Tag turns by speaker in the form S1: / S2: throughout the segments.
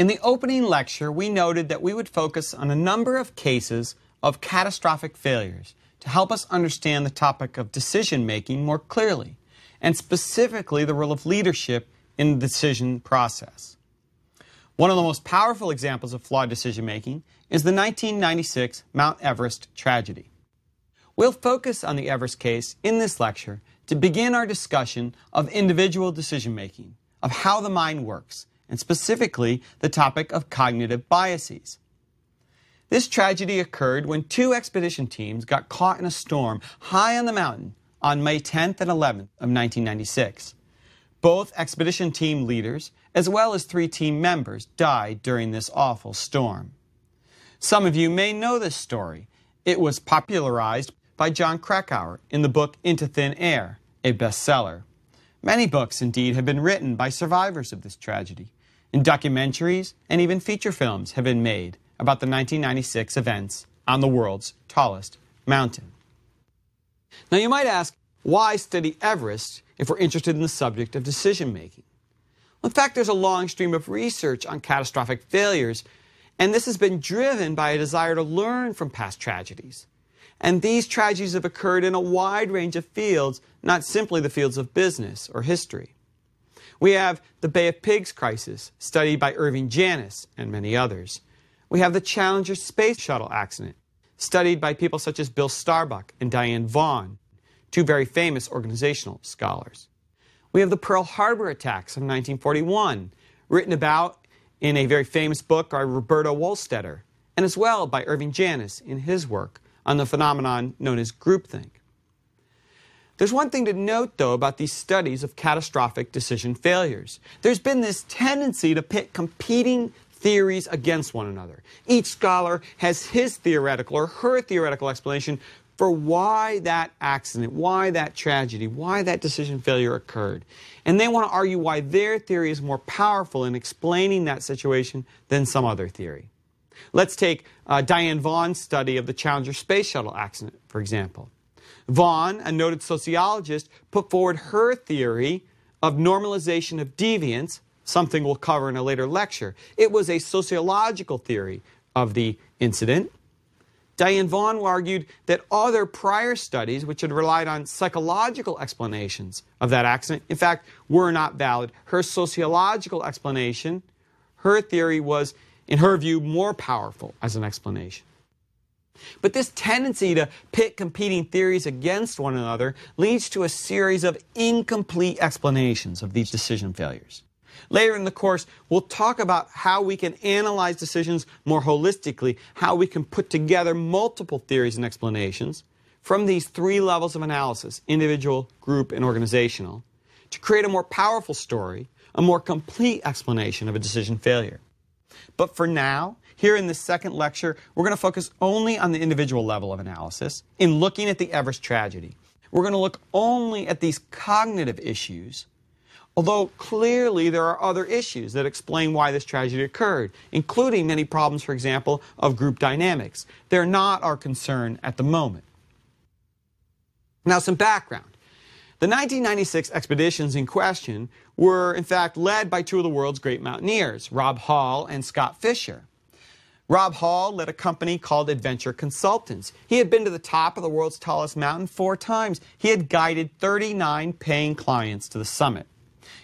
S1: In the opening lecture, we noted that we would focus on a number of cases of catastrophic failures to help us understand the topic of decision making more clearly, and specifically the role of leadership in the decision process. One of the most powerful examples of flawed decision making is the 1996 Mount Everest tragedy. We'll focus on the Everest case in this lecture to begin our discussion of individual decision making, of how the mind works, and specifically the topic of cognitive biases. This tragedy occurred when two expedition teams got caught in a storm high on the mountain on May 10th and 11th of 1996. Both expedition team leaders, as well as three team members, died during this awful storm. Some of you may know this story. It was popularized by Jon Krakauer in the book Into Thin Air, a bestseller. Many books, indeed, have been written by survivors of this tragedy, and documentaries and even feature films have been made about the 1996 events on the world's tallest mountain. Now, you might ask, why study Everest if we're interested in the subject of decision making? Well, in fact, there's a long stream of research on catastrophic failures, and this has been driven by a desire to learn from past tragedies. And these tragedies have occurred in a wide range of fields, not simply the fields of business or history. We have the Bay of Pigs crisis, studied by Irving Janis and many others. We have the Challenger space shuttle accident, studied by people such as Bill Starbuck and Diane Vaughan, two very famous organizational scholars. We have the Pearl Harbor attacks of 1941, written about in a very famous book by Roberta Wohlstetter, and as well by Irving Janis in his work on the phenomenon known as groupthink. There's one thing to note, though, about these studies of catastrophic decision failures. There's been this tendency to pit competing theories against one another. Each scholar has his theoretical or her theoretical explanation for why that accident, why that tragedy, why that decision failure occurred. And they want to argue why their theory is more powerful in explaining that situation than some other theory. Let's take uh, Diane Vaughan's study of the Challenger space shuttle accident, for example. Vaughan, a noted sociologist, put forward her theory of normalization of deviance something we'll cover in a later lecture. It was a sociological theory of the incident. Diane Vaughan argued that other prior studies, which had relied on psychological explanations of that accident, in fact, were not valid. Her sociological explanation, her theory was, in her view, more powerful as an explanation. But this tendency to pit competing theories against one another leads to a series of incomplete explanations of these decision failures. Later in the course, we'll talk about how we can analyze decisions more holistically, how we can put together multiple theories and explanations from these three levels of analysis individual, group, and organizational to create a more powerful story, a more complete explanation of a decision failure. But for now, here in this second lecture, we're going to focus only on the individual level of analysis in looking at the Everest tragedy. We're going to look only at these cognitive issues Although clearly there are other issues that explain why this tragedy occurred, including many problems, for example, of group dynamics. They're not our concern at the moment. Now, some background. The 1996 expeditions in question were, in fact, led by two of the world's great mountaineers, Rob Hall and Scott Fischer. Rob Hall led a company called Adventure Consultants. He had been to the top of the world's tallest mountain four times. He had guided 39 paying clients to the summit.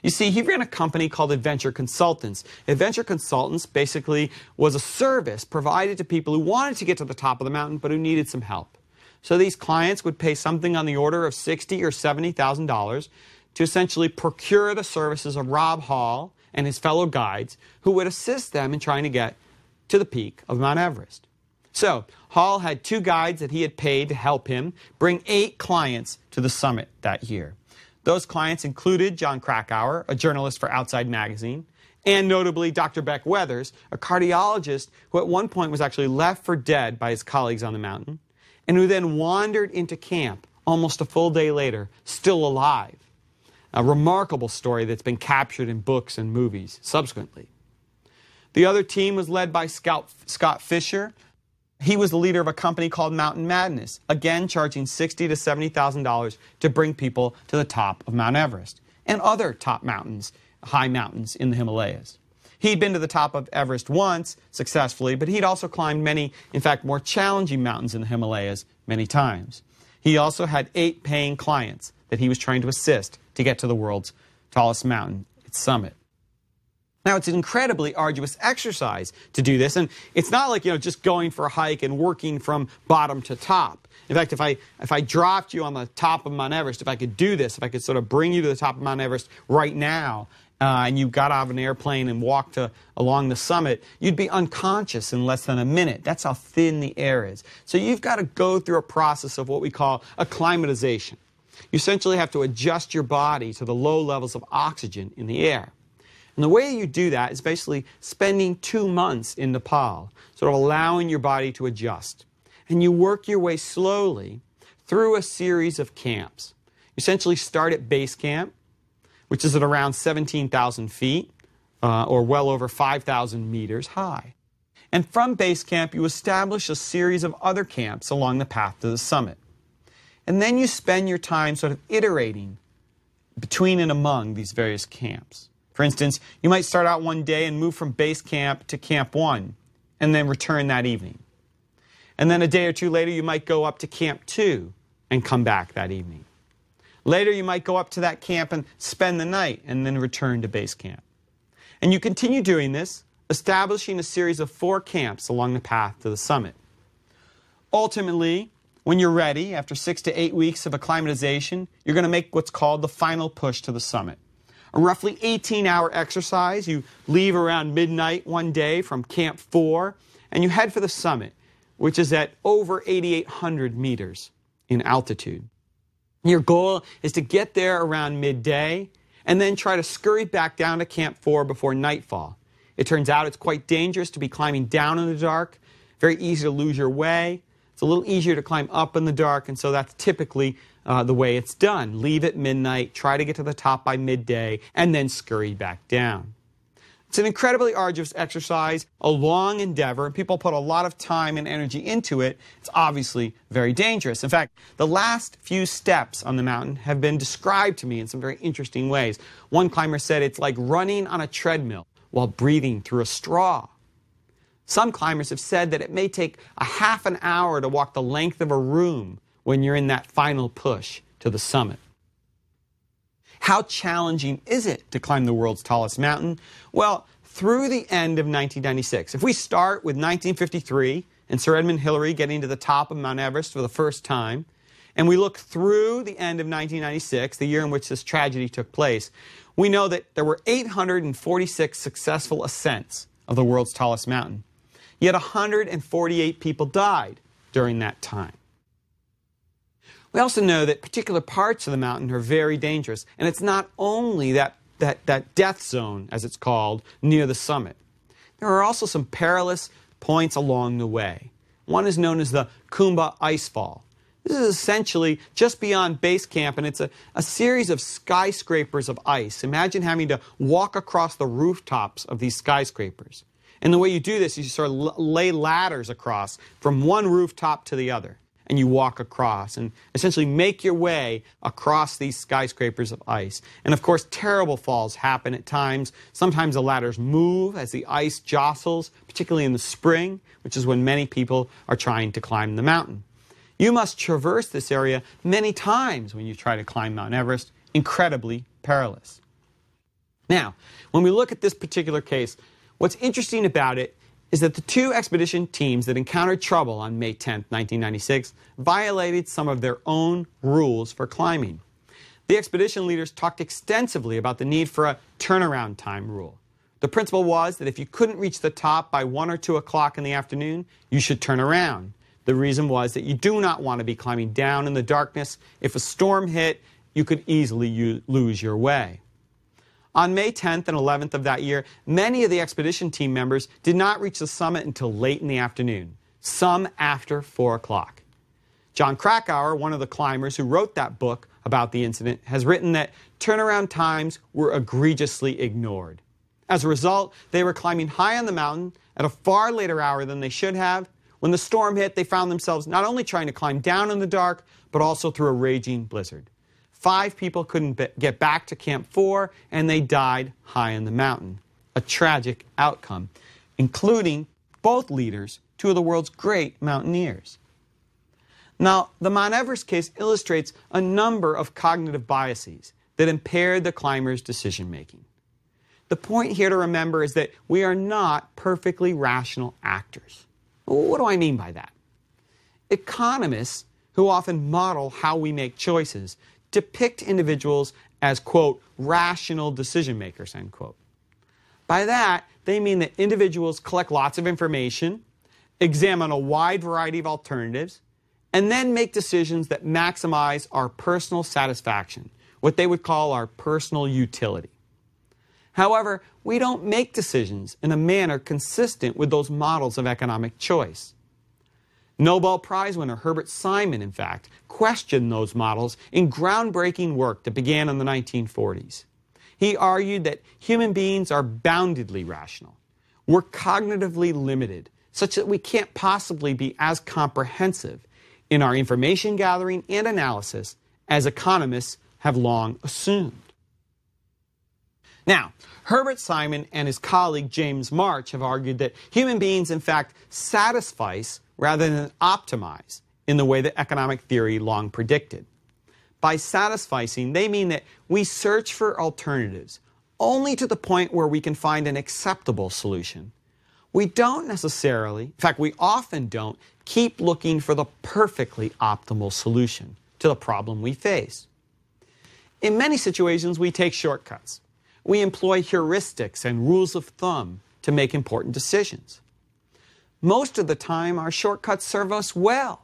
S1: You see, he ran a company called Adventure Consultants. Adventure Consultants basically was a service provided to people who wanted to get to the top of the mountain but who needed some help. So these clients would pay something on the order of sixty or seventy thousand dollars to essentially procure the services of Rob Hall and his fellow guides who would assist them in trying to get to the peak of Mount Everest. So, Hall had two guides that he had paid to help him bring eight clients to the summit that year. Those clients included Jon Krakauer, a journalist for Outside Magazine, and notably Dr. Beck Weathers, a cardiologist who at one point was actually left for dead by his colleagues on the mountain, and who then wandered into camp almost a full day later, still alive. A remarkable story that's been captured in books and movies subsequently. The other team was led by Scout, Scott Fischer. he was the leader of a company called Mountain Madness, again charging sixty to seventy thousand dollars to bring people to the top of Mount Everest and other top mountains, high mountains in the Himalayas. He'd been to the top of Everest once successfully, but he'd also climbed many, in fact, more challenging mountains in the Himalayas many times. He also had eight paying clients that he was trying to assist to get to the world's tallest mountain, its summit. Now, it's an incredibly arduous exercise to do this, and it's not like, you know, just going for a hike and working from bottom to top. In fact, if I, if I dropped you on the top of Mount Everest, if I could do this, if I could sort of bring you to the top of Mount Everest right now, uh, and you got out of an airplane and walked to, along the summit, you'd be unconscious in less than a minute. That's how thin the air is. So you've got to go through a process of what we call acclimatization. You essentially have to adjust your body to the low levels of oxygen in the air. And the way you do that is basically spending two months in Nepal, sort of allowing your body to adjust. And you work your way slowly through a series of camps. You essentially start at base camp, which is at around 17,000 feet, uh, or well over 5,000 meters high. And from base camp, you establish a series of other camps along the path to the summit. And then you spend your time sort of iterating between and among these various camps. For instance, you might start out one day and move from base camp to camp one, and then return that evening. And then a day or two later, you might go up to camp two and come back that evening. Later, you might go up to that camp and spend the night and then return to base camp. And you continue doing this, establishing a series of four camps along the path to the summit. Ultimately, when you're ready, after six to eight weeks of acclimatization, you're going to make what's called the final push to the summit a roughly 18 hour exercise. You leave around midnight one day from Camp 4 and you head for the summit, which is at over 8,800 meters in altitude. Your goal is to get there around midday and then try to scurry back down to Camp 4 before nightfall. It turns out it's quite dangerous to be climbing down in the dark, very easy to lose your way. It's a little easier to climb up in the dark, and so that's typically uh, the way it's done. Leave at midnight, try to get to the top by midday, and then scurry back down. It's an incredibly arduous exercise, a long endeavor, and people put a lot of time and energy into it. It's obviously very dangerous. In fact, the last few steps on the mountain have been described to me in some very interesting ways. One climber said it's like running on a treadmill while breathing through a straw. Some climbers have said that it may take a half an hour to walk the length of a room when you're in that final push to the summit. How challenging is it to climb the world's tallest mountain? Well, through the end of 1996. If we start with 1953 and Sir Edmund Hillary getting to the top of Mount Everest for the first time, and we look through the end of 1996, the year in which this tragedy took place, we know that there were 846 successful ascents of the world's tallest mountain. Yet 148 people died during that time. We also know that particular parts of the mountain are very dangerous, and it's not only that, that, that death zone, as it's called, near the summit. There are also some perilous points along the way. One is known as the Khumbu Icefall. This is essentially just beyond base camp, and it's a, a series of skyscrapers of ice. Imagine having to walk across the rooftops of these skyscrapers. And the way you do this is you sort of lay ladders across from one rooftop to the other and you walk across and essentially make your way across these skyscrapers of ice. And of course, terrible falls happen at times. Sometimes the ladders move as the ice jostles, particularly in the spring, which is when many people are trying to climb the mountain. You must traverse this area many times when you try to climb Mount Everest, incredibly perilous. Now, when we look at this particular case, what's interesting about it is that the two expedition teams that encountered trouble on May 10, 1996, violated some of their own rules for climbing. The expedition leaders talked extensively about the need for a turnaround time rule. The principle was that if you couldn't reach the top by 1 or 2 o'clock in the afternoon, you should turn around. The reason was that you do not want to be climbing down in the darkness. If a storm hit, you could easily lose your way. On May 10th and 11th of that year, many of the expedition team members did not reach the summit until late in the afternoon, some after 4 o'clock. Jon Krakauer, one of the climbers who wrote that book about the incident, has written that turnaround times were egregiously ignored. As a result, they were climbing high on the mountain at a far later hour than they should have. When the storm hit, they found themselves not only trying to climb down in the dark, but also through a raging blizzard. Five people couldn't get back to Camp 4, and they died high in the mountain. a tragic outcome, including both leaders, two of the world's great mountaineers. Now, the Mount Everest case illustrates a number of cognitive biases that impaired the climber's decision making. The point here to remember is that we are not perfectly rational actors. What do I mean by that? Economists, who often model how we make choices, depict individuals as, quote, rational decision makers, end quote. By that, they mean that individuals collect lots of information, examine a wide variety of alternatives, and then make decisions that maximize our personal satisfaction, what they would call our personal utility. However, we don't make decisions in a manner consistent with those models of economic choice. Nobel Prize winner Herbert Simon, in fact, questioned those models in groundbreaking work that began in the 1940s. He argued that human beings are boundedly rational. We're cognitively limited, such that we can't possibly be as comprehensive in our information gathering and analysis as economists have long assumed. Now, Herbert Simon and his colleague James March have argued that human beings, in fact, satisfice rather than optimize in the way that economic theory long predicted. By satisficing, they mean that we search for alternatives only to the point where we can find an acceptable solution. We don't necessarily, in fact, we often don't, keep looking for the perfectly optimal solution to the problem we face. In many situations, we take shortcuts. We employ heuristics and rules of thumb to make important decisions. Most of the time, our shortcuts serve us well.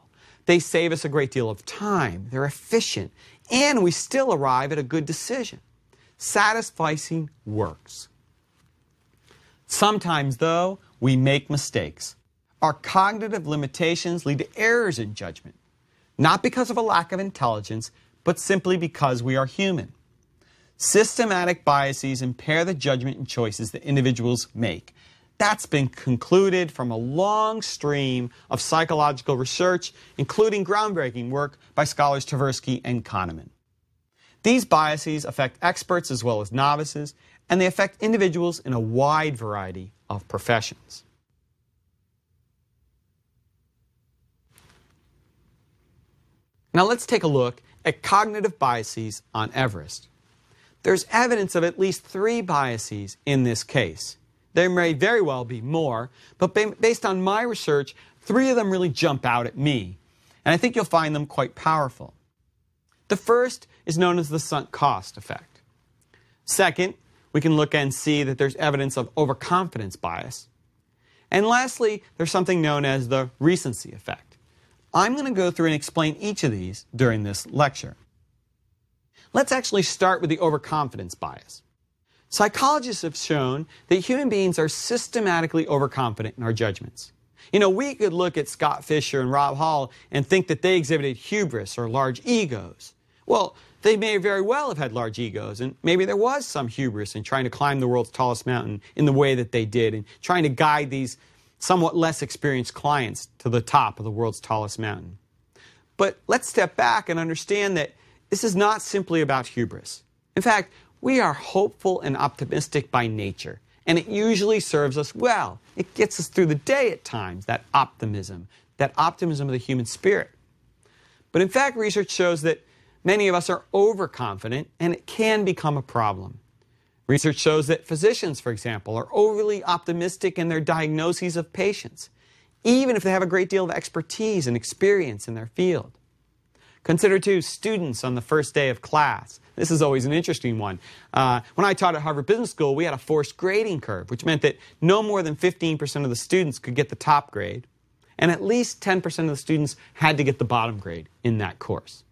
S1: They save us a great deal of time, they're efficient, and we still arrive at a good decision. Satisficing works. Sometimes, though, we make mistakes. Our cognitive limitations lead to errors in judgment, not because of a lack of intelligence, but simply because we are human. Systematic biases impair the judgment and choices that individuals make, that's been concluded from a long stream of psychological research, including groundbreaking work by scholars Tversky and Kahneman. These biases affect experts as well as novices, and they affect individuals in a wide variety of professions. Now let's take a look at cognitive biases on Everest. There's evidence of at least three biases in this case. There may very well be more, but based on my research, three of them really jump out at me, and I think you'll find them quite powerful. The first is known as the sunk cost effect. Second, we can look and see that there's evidence of overconfidence bias. And lastly, there's something known as the recency effect. I'm going to go through and explain each of these during this lecture. Let's actually start with the overconfidence bias. Psychologists have shown that human beings are systematically overconfident in our judgments. You know, we could look at Scott Fischer and Rob Hall and think that they exhibited hubris or large egos. Well, they may very well have had large egos, and maybe there was some hubris in trying to climb the world's tallest mountain in the way that they did, and trying to guide these somewhat less experienced clients to the top of the world's tallest mountain. But let's step back and understand that this is not simply about hubris. In fact, we are hopeful and optimistic by nature, and it usually serves us well. It gets us through the day at times, that optimism, that optimism of the human spirit. But in fact, research shows that many of us are overconfident, and it can become a problem. Research shows that physicians, for example, are overly optimistic in their diagnoses of patients, even if they have a great deal of expertise and experience in their field. Consider, too, students on the first day of class. This is always an interesting one. Uh, when I taught at Harvard Business School, we had a forced grading curve, which meant that no more than 15% of the students could get the top grade, and at least 10% of the students had to get the bottom grade in that course.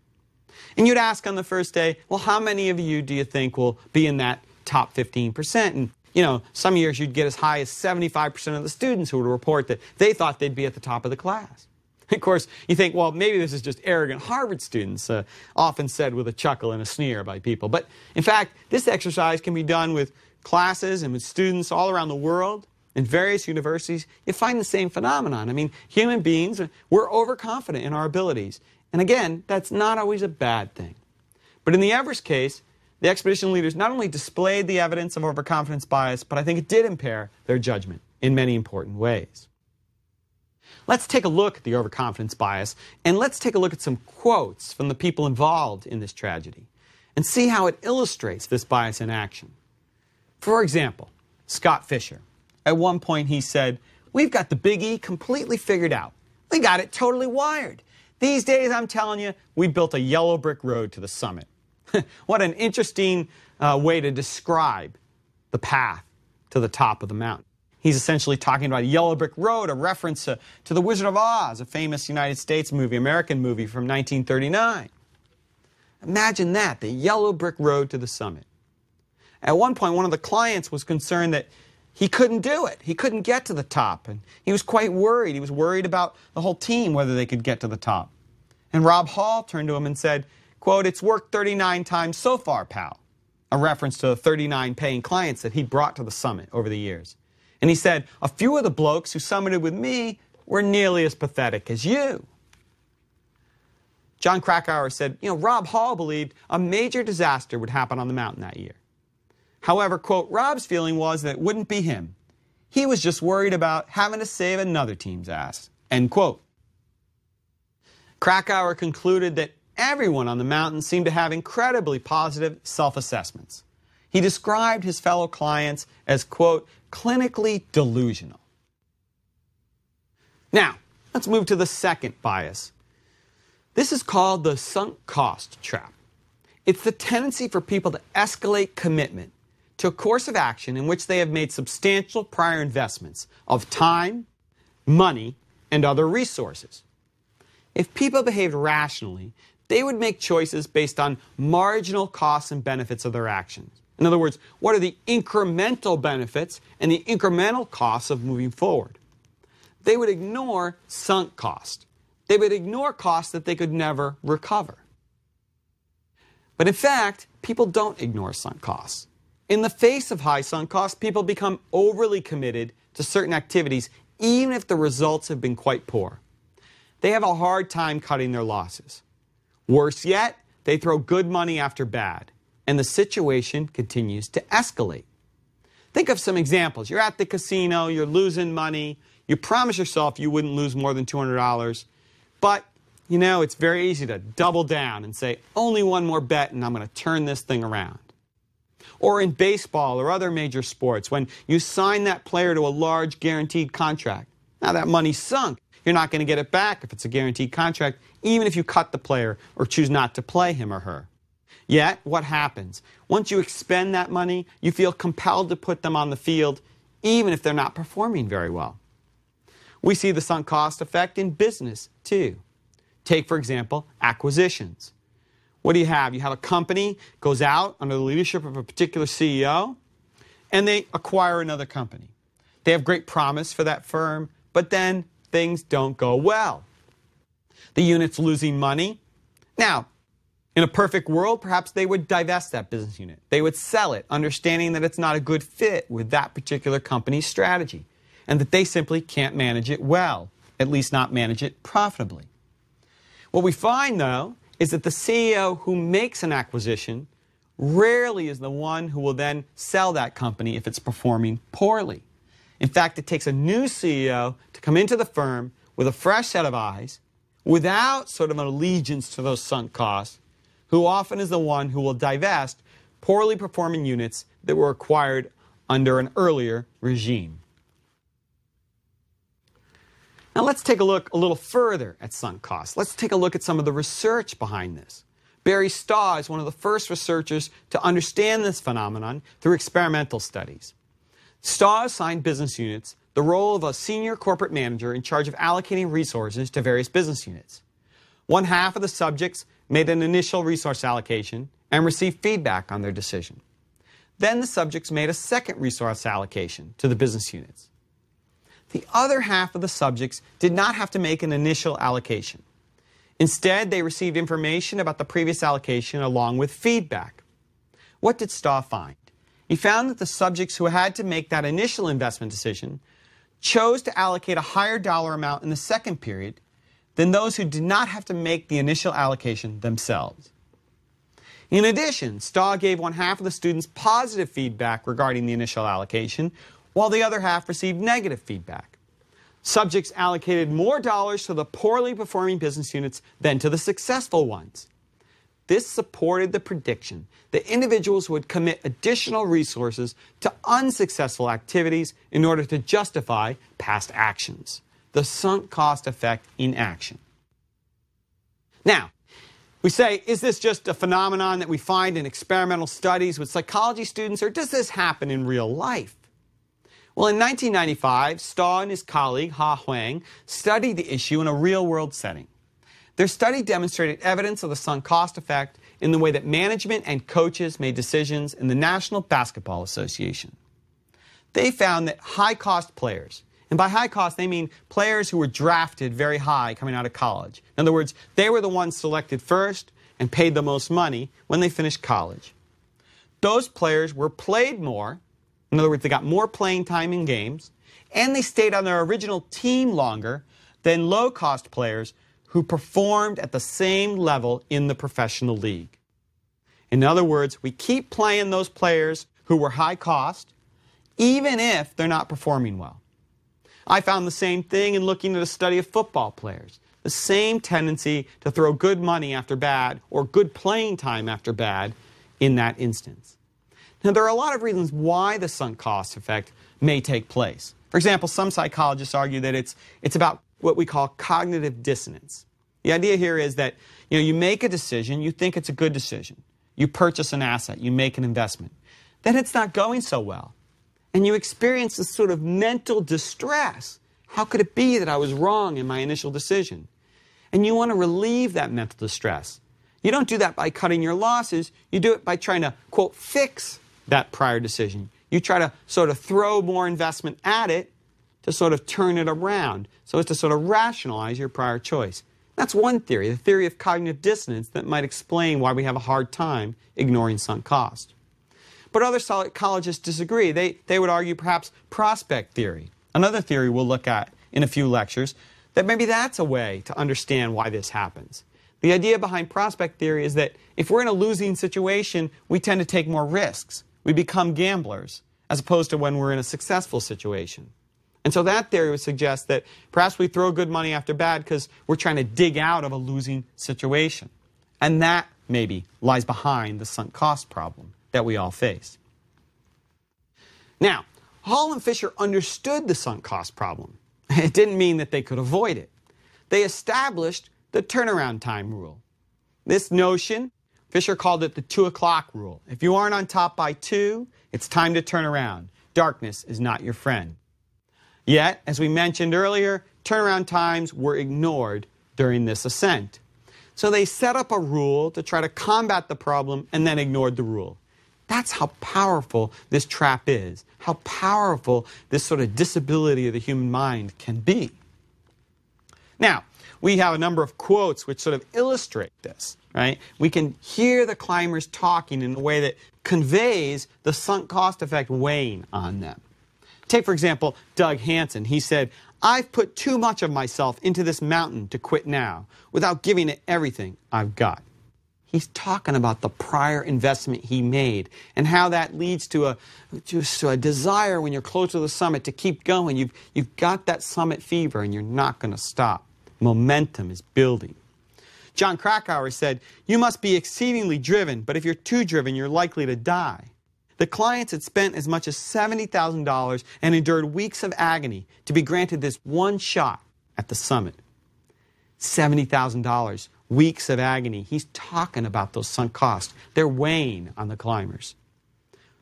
S1: And you'd ask on the first day, well, how many of you do you think will be in that top 15%? And you know, some years you'd get as high as 75% of the students who would report that they thought they'd be at the top of the class. Of course, you think, well, maybe this is just arrogant Harvard students, uh, often said with a chuckle and a sneer by people. But in fact, this exercise can be done with classes and with students all around the world in various universities. You find the same phenomenon. I mean, human beings, we're overconfident in our abilities. And again, that's not always a bad thing. But in the Everest case, the expedition leaders not only displayed the evidence of overconfidence bias, but I think it did impair their judgment in many important ways. Let's take a look at the overconfidence bias, and let's take a look at some quotes from the people involved in this tragedy and see how it illustrates this bias in action. For example, Scott Fischer. At one point, he said, We've got the Big E completely figured out. We got it totally wired. These days, I'm telling you, we built a yellow brick road to the summit. what an interesting uh, way to describe the path to the top of the mountain. He's essentially talking about yellow brick road, a reference to, to The Wizard of Oz, a famous United States movie, American movie from 1939. Imagine that, the yellow brick road to the summit. At one point, one of the clients was concerned that he couldn't do it. He couldn't get to the top. And he was quite worried. He was worried about the whole team, whether they could get to the top. And Rob Hall turned to him and said, quote, it's worked 39 times so far, pal. A reference to the 39 paying clients that he brought to the summit over the years. And he said, a few of the blokes who summited with me were nearly as pathetic as you. Jon Krakauer said, you know, Rob Hall believed a major disaster would happen on the mountain that year. However, quote, Rob's feeling was that it wouldn't be him. He was just worried about having to save another team's ass, end quote. Krakauer concluded that everyone on the mountain seemed to have incredibly positive self assessments. He described his fellow clients as, quote, clinically delusional. Now, let's move to the second bias. This is called the sunk cost trap. It's the tendency for people to escalate commitment to a course of action in which they have made substantial prior investments of time, money, and other resources. If people behaved rationally, they would make choices based on marginal costs and benefits of their actions. In other words, what are the incremental benefits and the incremental costs of moving forward? They would ignore sunk cost. They would ignore costs that they could never recover. But in fact, people don't ignore sunk costs. In the face of high sunk costs, people become overly committed to certain activities, even if the results have been quite poor. They have a hard time cutting their losses. Worse yet, they throw good money after bad, and the situation continues to escalate. Think of some examples. You're at the casino, you're losing money, you promise yourself you wouldn't lose more than $200, but you know, it's very easy to double down and say, only one more bet and I'm going to turn this thing around. Or in baseball or other major sports, when you sign that player to a large guaranteed contract. Now that money's sunk. You're not going to get it back if it's a guaranteed contract, even if you cut the player or choose not to play him or her. Yet, what happens? Once you expend that money, you feel compelled to put them on the field, even if they're not performing very well. We see the sunk cost effect in business, too. Take, for example, acquisitions. What do you have? You have a company goes out under the leadership of a particular CEO and they acquire another company. They have great promise for that firm, but then things don't go well. The unit's losing money. Now, in a perfect world, perhaps they would divest that business unit. They would sell it, understanding that it's not a good fit with that particular company's strategy and that they simply can't manage it well, at least not manage it profitably. What we find, though, is that the CEO who makes an acquisition rarely is the one who will then sell that company if it's performing poorly. In fact, it takes a new CEO to come into the firm with a fresh set of eyes, without sort of an allegiance to those sunk costs, who often is the one who will divest poorly performing units that were acquired under an earlier regime. Now let's take a look a little further at sunk costs. Let's take a look at some of the research behind this. Barry Staw is one of the first researchers to understand this phenomenon through experimental studies. Staw assigned business units the role of a senior corporate manager in charge of allocating resources to various business units. One half of the subjects made an initial resource allocation and received feedback on their decision. Then the subjects made a second resource allocation to the business units. The other half of the subjects did not have to make an initial allocation. Instead, they received information about the previous allocation along with feedback. What did Staw find? He found that the subjects who had to make that initial investment decision chose to allocate a higher dollar amount in the second period than those who did not have to make the initial allocation themselves. In addition, STAW gave one half of the students positive feedback regarding the initial allocation, while the other half received negative feedback. Subjects allocated more dollars to the poorly performing business units than to the successful ones. This supported the prediction that individuals would commit additional resources to unsuccessful activities in order to justify past actions. The sunk cost effect in action. Now, we say, is this just a phenomenon that we find in experimental studies with psychology students, or does this happen in real life? Well, in 1995, Staw and his colleague, Ha Hoang, studied the issue in a real world setting. Their study demonstrated evidence of the sunk cost effect in the way that management and coaches made decisions in the National Basketball Association. They found that high cost players, and by high cost, they mean players who were drafted very high coming out of college. In other words, they were the ones selected first and paid the most money when they finished college. Those players were played more, in other words, they got more playing time in games, and they stayed on their original team longer than low cost players who performed at the same level in the professional league. In other words, we keep playing those players who were high cost, even if they're not performing well. I found the same thing in looking at a study of football players. The same tendency to throw good money after bad or good playing time after bad in that instance. Now, there are a lot of reasons why the sunk cost effect may take place. For example, some psychologists argue that it's, it's about what we call cognitive dissonance. The idea here is that you know you make a decision, you think it's a good decision. You purchase an asset, you make an investment. Then it's not going so well. And you experience this sort of mental distress. How could it be that I was wrong in my initial decision? And you want to relieve that mental distress. You don't do that by cutting your losses, you do it by trying to, quote, fix that prior decision. You try to sort of throw more investment at it to sort of turn it around so as to sort of rationalize your prior choice. That's one theory, the theory of cognitive dissonance that might explain why we have a hard time ignoring sunk cost. But other psychologists disagree. They, they would argue perhaps prospect theory, another theory we'll look at in a few lectures, that maybe that's a way to understand why this happens. The idea behind prospect theory is that if we're in a losing situation, we tend to take more risks. We become gamblers, as opposed to when we're in a successful situation. And so that theory would suggest that perhaps we throw good money after bad because we're trying to dig out of a losing situation. And that, maybe, lies behind the sunk cost problem that we all face. Now, Hall and Fischer understood the sunk cost problem. It didn't mean that they could avoid it. They established the turnaround time rule. This notion, Fischer called it the two o'clock rule. If you aren't on top by two, it's time to turn around. Darkness is not your friend. Yet, as we mentioned earlier, turnaround times were ignored during this ascent. So they set up a rule to try to combat the problem and then ignored the rule. That's how powerful this trap is, how powerful this sort of disability of the human mind can be. Now, we have a number of quotes which sort of illustrate this, right? We can hear the climbers talking in a way that conveys the sunk cost effect weighing on them. Take, for example, Doug Hansen. He said, I've put too much of myself into this mountain to quit now without giving it everything I've got. He's talking about the prior investment he made and how that leads to a, to a desire when you're close to the summit to keep going. You've, you've got that summit fever and you're not going to stop. Momentum is building. Jon Krakauer said, You must be exceedingly driven, but if you're too driven, you're likely to die. The clients had spent as much as $70,000 and endured weeks of agony to be granted this one shot at the summit. $70,000, weeks of agony. He's talking about those sunk costs. They're weighing on the climbers.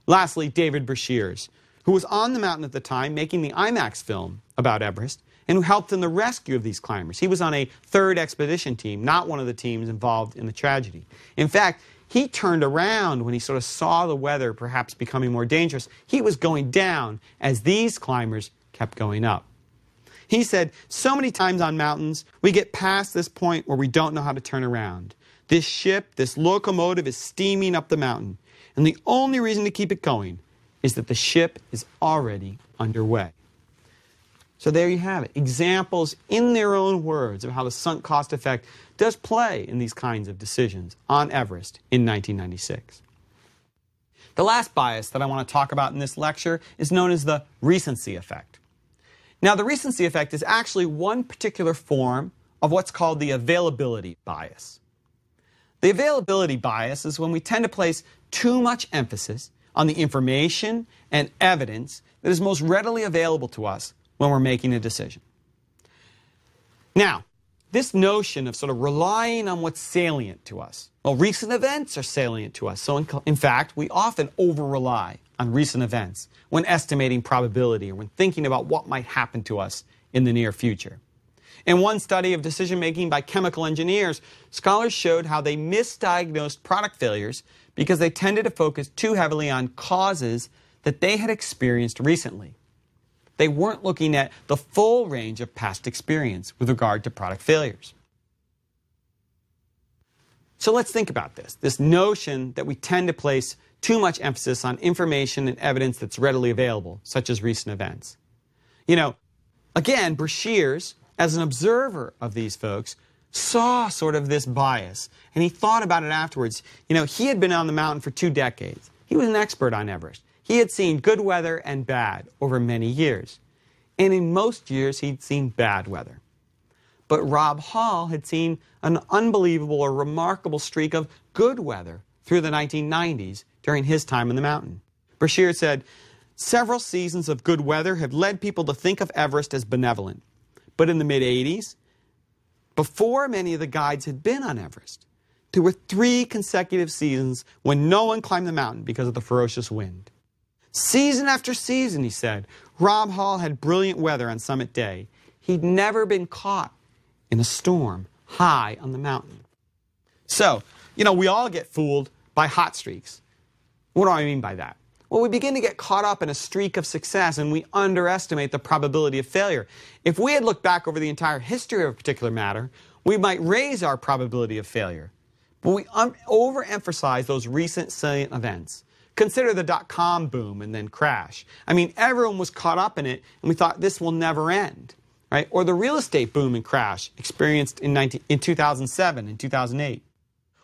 S1: Lastly, David Breashears, who was on the mountain at the time making the IMAX film about Everest and who helped in the rescue of these climbers. He was on a third expedition team, not one of the teams involved in the tragedy. In fact, he turned around when he sort of saw the weather perhaps becoming more dangerous. He was going down as these climbers kept going up. He said, So many times on mountains, we get past this point where we don't know how to turn around. This ship, this locomotive is steaming up the mountain. And the only reason to keep it going is that the ship is already underway. So there you have it. Examples in their own words of how the sunk cost effect does play in these kinds of decisions on Everest in 1996. The last bias that I want to talk about in this lecture is known as the recency effect. Now, the recency effect is actually one particular form of what's called the availability bias. The availability bias is when we tend to place too much emphasis on the information and evidence that is most readily available to us when we're making a decision. Now, this notion of sort of relying on what's salient to us. Well, recent events are salient to us. So, in, in fact, we often over rely on recent events when estimating probability or when thinking about what might happen to us in the near future. In one study of decision making by chemical engineers, scholars showed how they misdiagnosed product failures because they tended to focus too heavily on causes that they had experienced recently. They weren't looking at the full range of past experience with regard to product failures. So let's think about this this notion that we tend to place too much emphasis on information and evidence that's readily available, such as recent events. You know, again, Breashears, as an observer of these folks, saw sort of this bias, and he thought about it afterwards. You know, he had been on the mountain for two decades, he was an expert on Everest. He had seen good weather and bad over many years. And in most years, he'd seen bad weather. But Rob Hall had seen an unbelievable or remarkable streak of good weather through the 1990s during his time in the mountain. Breashears said, Several seasons of good weather have led people to think of Everest as benevolent. But in the mid 80s, before many of the guides had been on Everest, there were three consecutive seasons when no one climbed the mountain because of the ferocious wind. Season after season, he said, Rob Hall had brilliant weather on summit day. He'd never been caught in a storm high on the mountain. So, you know, we all get fooled by hot streaks. What do I mean by that? Well, we begin to get caught up in a streak of success and we underestimate the probability of failure. If we had looked back over the entire history of a particular matter, we might raise our probability of failure. But we overemphasize those recent salient events. Consider the dot com boom and then crash. I mean, everyone was caught up in it, and we thought this will never end, right? Or the real estate boom and crash experienced in, 19, in 2007 and 2008.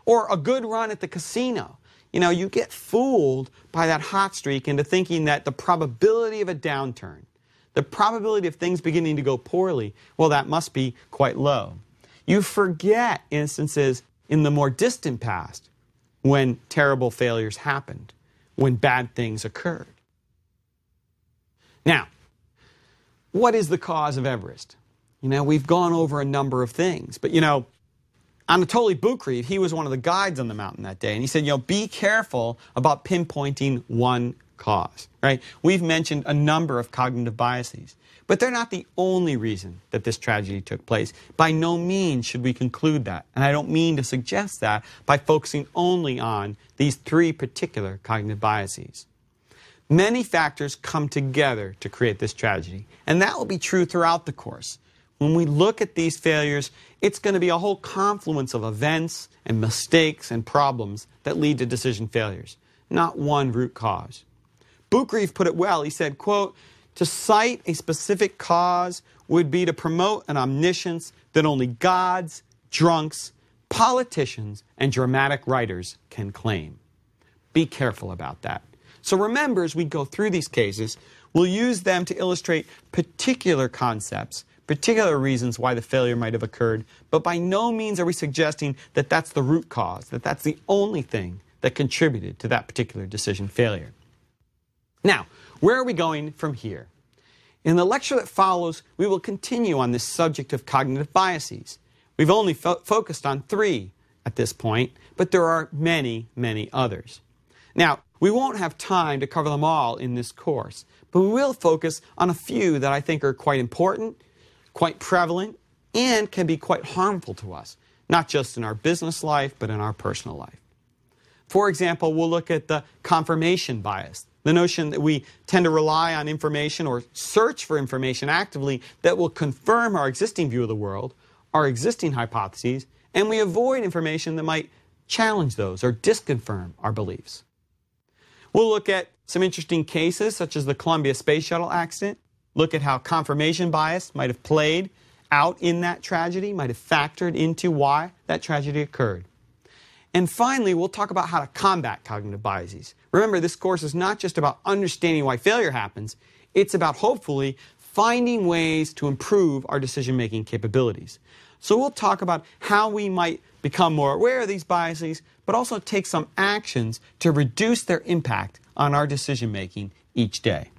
S1: Or a good run at the casino. You know, you get fooled by that hot streak into thinking that the probability of a downturn, the probability of things beginning to go poorly, well, that must be quite low. You forget instances in the more distant past when terrible failures happened when bad things occurred. Now, what is the cause of Everest? You know, we've gone over a number of things, but you know, Anatoly Bukreev, he was one of the guides on the mountain that day, and he said, you know, be careful about pinpointing one cause, right? We've mentioned a number of cognitive biases. But they're not the only reason that this tragedy took place. By no means should we conclude that. And I don't mean to suggest that by focusing only on these three particular cognitive biases. Many factors come together to create this tragedy, and that will be true throughout the course. When we look at these failures, it's going to be a whole confluence of events and mistakes and problems that lead to decision failures, not one root cause. Bukreev put it well. He said, quote, to cite a specific cause would be to promote an omniscience that only gods, drunks, politicians, and dramatic writers can claim. Be careful about that. So remember, as we go through these cases, we'll use them to illustrate particular concepts, particular reasons why the failure might have occurred, but by no means are we suggesting that that's the root cause, that that's the only thing that contributed to that particular decision failure. Now, where are we going from here? In the lecture that follows, we will continue on this subject of cognitive biases. We've only fo- focused on three at this point, but there are many, many others. Now, we won't have time to cover them all in this course, but we will focus on a few that I think are quite important, quite prevalent, and can be quite harmful to us, not just in our business life, but in our personal life. For example, we'll look at the confirmation bias, the notion that we tend to rely on information or search for information actively that will confirm our existing view of the world, our existing hypotheses, and we avoid information that might challenge those or disconfirm our beliefs. We'll look at some interesting cases, such as the Columbia Space Shuttle accident, look at how confirmation bias might have played out in that tragedy, might have factored into why that tragedy occurred. And finally, we'll talk about how to combat cognitive biases. Remember, this course is not just about understanding why failure happens, it's about hopefully finding ways to improve our decision making capabilities. So, we'll talk about how we might become more aware of these biases, but also take some actions to reduce their impact on our decision making each day.